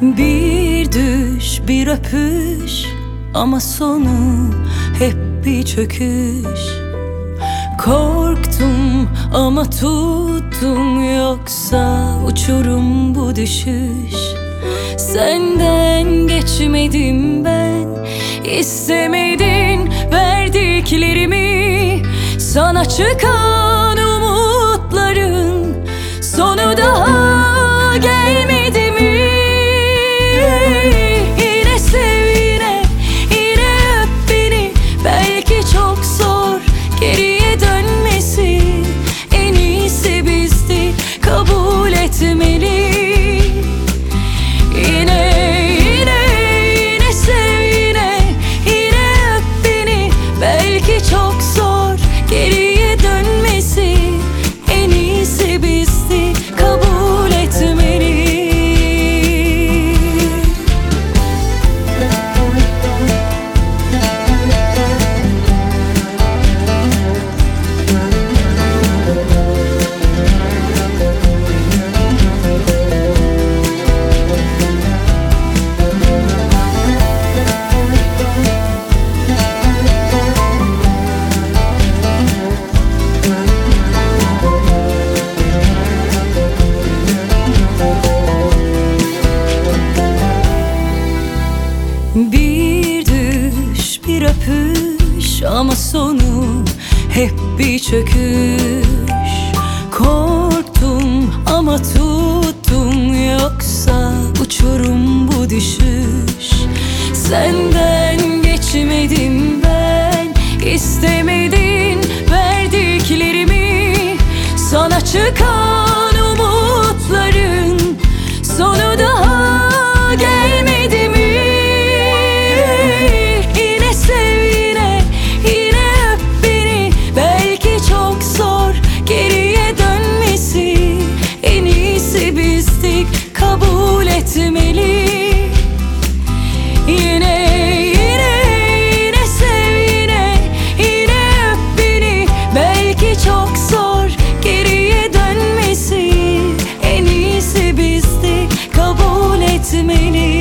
Bir düş bir öpüş ama sonu hep bir çöküş. Korktum ama tuttum yoksa uçurum bu düşüş. Senden geçmedim ben istemedin verdiklerimi. Sana çıkan umutların sonu daha Bir düş bir öpüş ama sonu hep bir çöküş. Korktum ama tuttum yoksa uçurum bu düşüş. Senden geçmedim ben istemedin verdiklerimi. Sana çıkan need.